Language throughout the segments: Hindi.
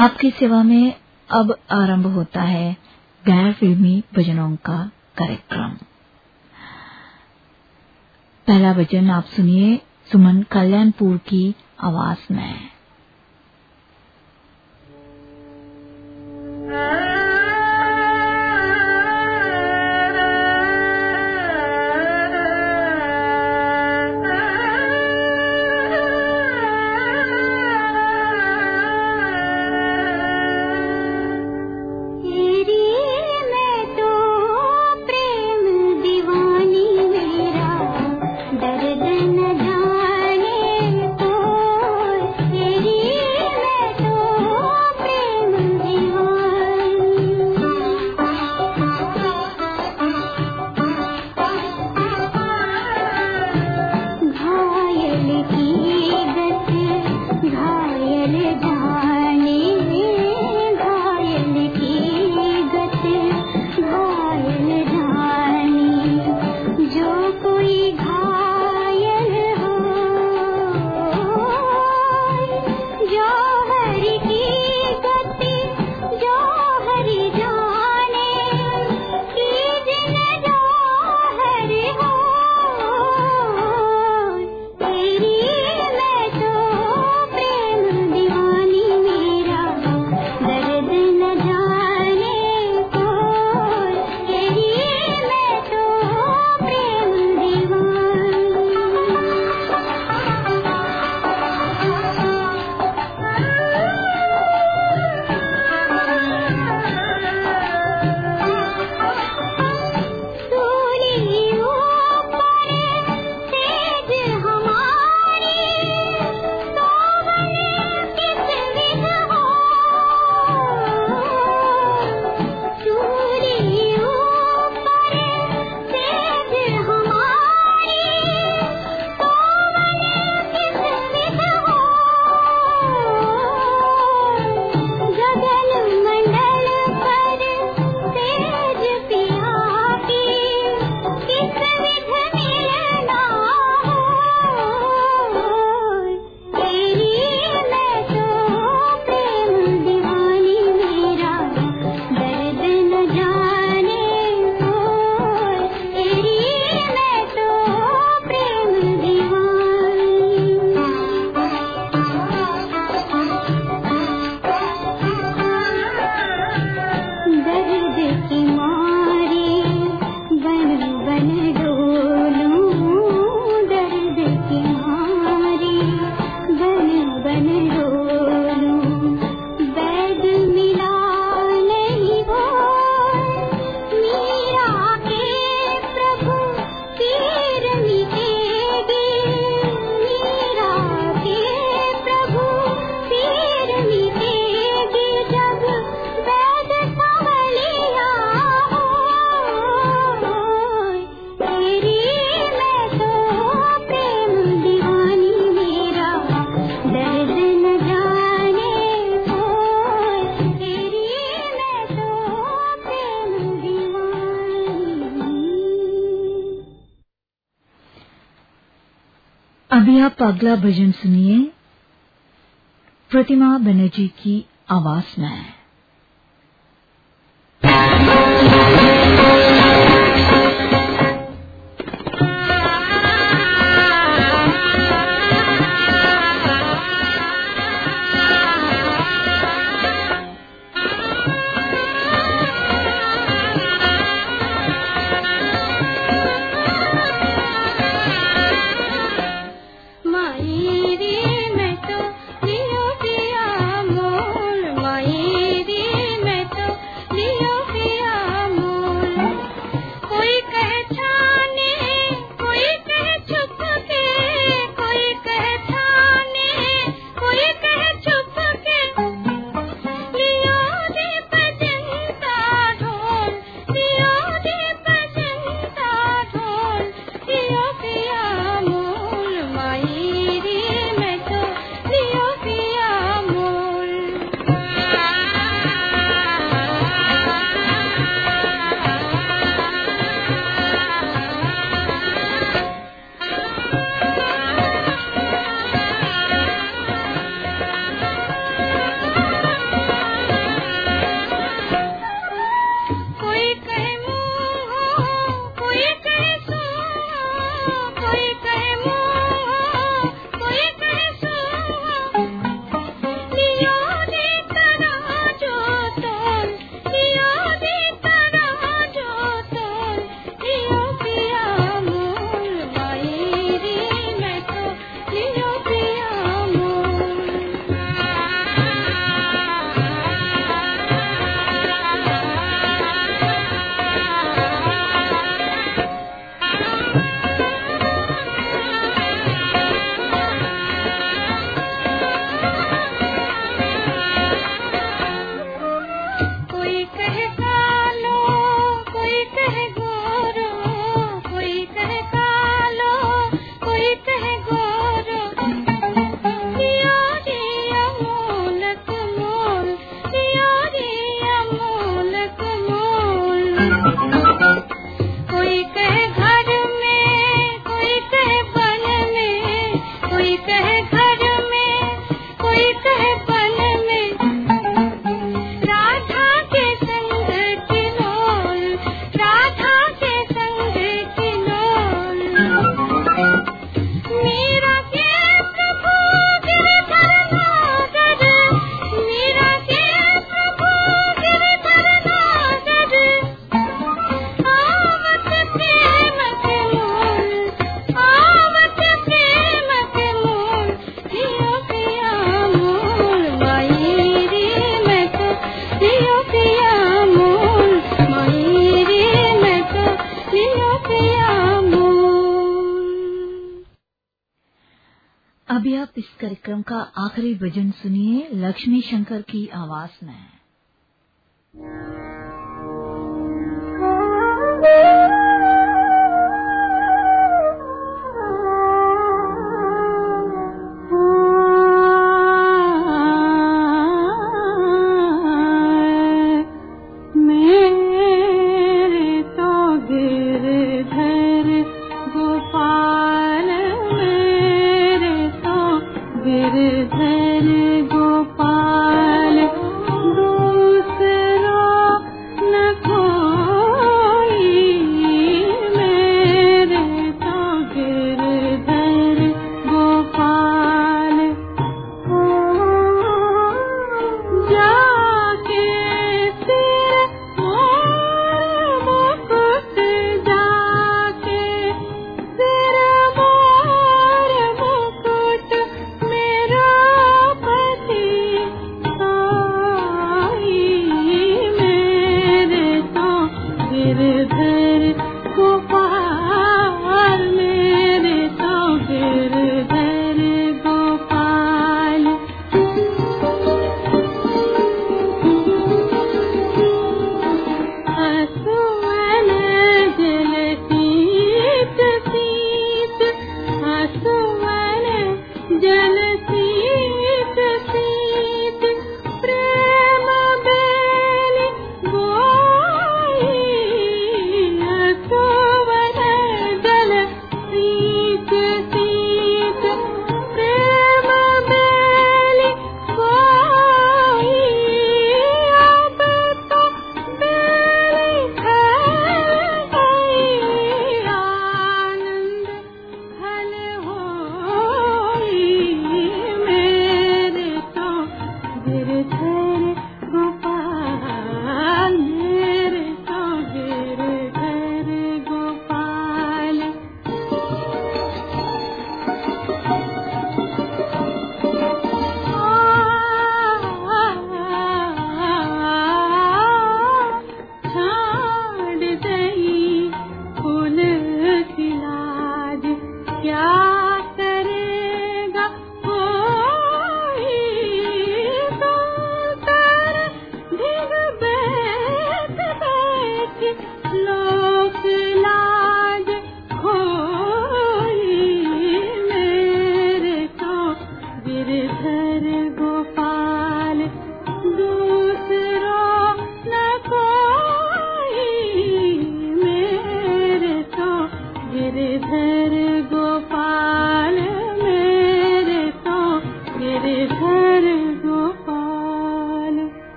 आपकी सेवा में अब आरंभ होता है गैर फिल्मी भजनों का कार्यक्रम। पहला भजन आप सुनिए, सुमन कल्याणपुर की आवाज़ में। i live अभी आप अगला भजन सुनिए। प्रतिमा बनर्जी की आवाज़ में। कार्यक्रम का आखिरी भजन सुनिए लक्ष्मी शंकर की आवाज़ में।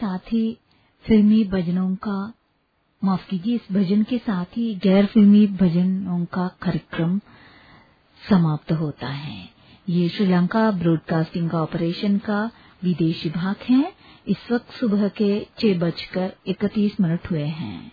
साथ ही फिल्मी भजनों का, माफ़ कीजिए, इस भजन के साथ ही गैर फिल्मी भजनों का कार्यक्रम समाप्त होता है। ये श्रीलंका ब्रॉडकास्टिंग कॉरपोरेशन का विदेशी भाग है। इस वक्त सुबह के छह बजकर इकतीस मिनट हुए हैं।